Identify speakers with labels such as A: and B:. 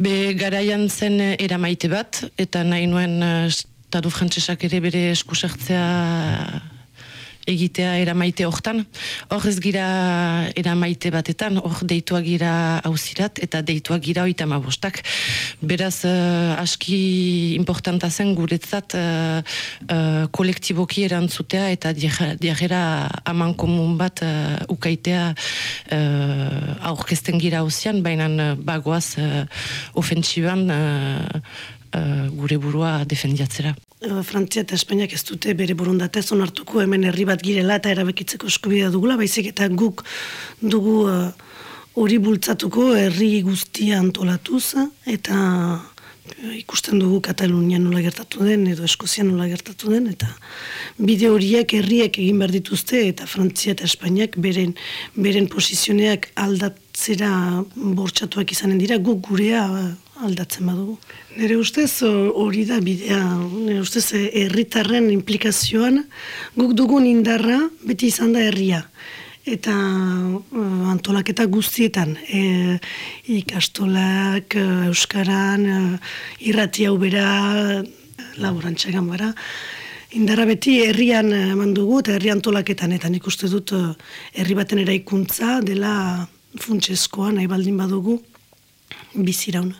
A: Be garaian zen eramaite bat, eta nahi nuen Estatu frantsesak ere bere eskusartzea egitea eramaite hortan. Hor ez gira eramaite batetan, hor deituak gira hauzirat eta deituak gira oita mabostak. Beraz, uh, aski importanta zen guretzat uh, uh, kolektiboki erantzutea eta diagera aman komun bat uh, ukaitea uh, aurkesten gira hauzian, baina bagoaz uh, ofentsiban uh, gure burua defendiatzera.
B: Uh, Frantzia eta Espainiak ez dute bere burundatez onartuko hemen herri bat girela eta erabekitzeko eskubidea dugula, baizik eta guk dugu uh, hori bultzatuko herri guztia antolatuz eta ikusten dugu Katalunia nola gertatu den edo Eskozia nola gertatu den eta bide horiek herriek egin behar dituzte eta Frantzia eta Espainiak beren, beren posizioneak aldatzera bortxatuak izanen dira guk gurea aldatzen badugu. Nere ustez hori da bidea, nire ustez herritarren implikazioan guk dugun indarra beti izan da herria. Eta uh, antolaketa guztietan, e, ikastolak, uh, euskaran, uh, irrati hau bera, laborantxegan bara, indarra beti herrian eman dugu eta herri antolaketan, eta nik uste dut herri baten eraikuntza dela funtsezkoa nahi baldin badugu bizirauna.